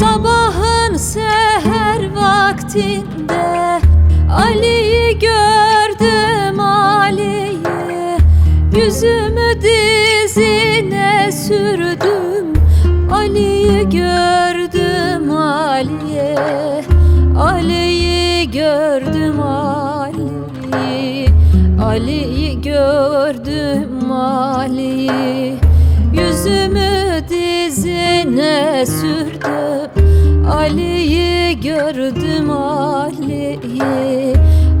Sabahın seher vaktinde Ali'yi gördüm Ali'yi. Yüzümü dizine sürdüm Ali'yi gördüm Ali'ye Ali'yi gördüm Ali'yi. Ali'yi gördüm Ali'yi dizine sürdüm Ali'yi gördüm Ali'yi.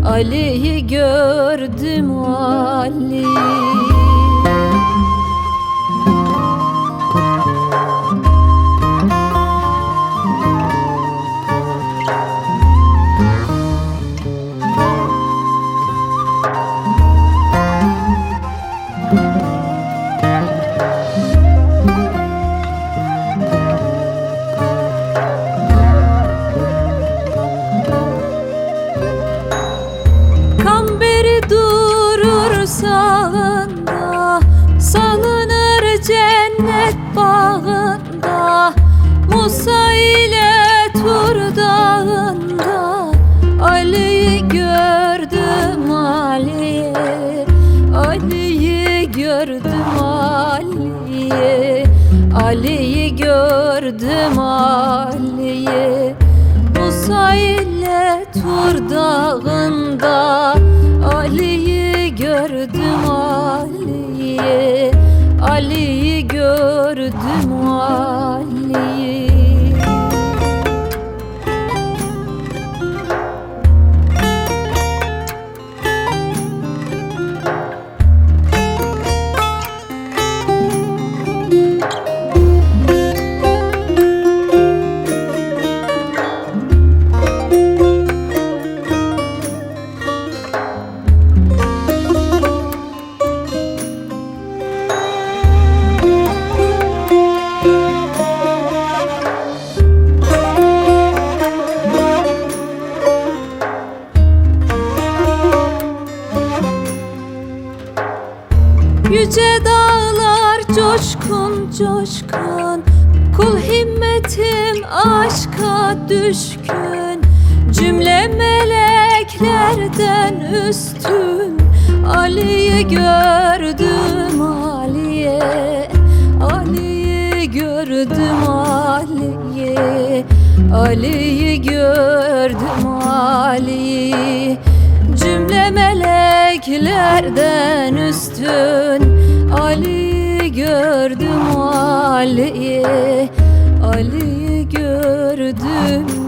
Ali'yi gördüm Ali'yi durur sağında Salınır cennet bağında. Musa ile Tur dağında Ali'yi gördüm Ali'ye Ali'yi gördüm Ali'ye Ali'yi gördüm Ali'ye Musa ile Tur dağında Ali'yi gördüm Ali'yi Yüce dağlar coşkun coşkun Kul himmetim aşka düşkün. Cümle meleklerden üstün. Ali'yi gördüm Ali'ye. Ali'yi gördüm Ali'ye. Ali'yi gördüm Ali'yi. Cümle meleklerden üstün Ali gördüm Ali'yi Ali gördüm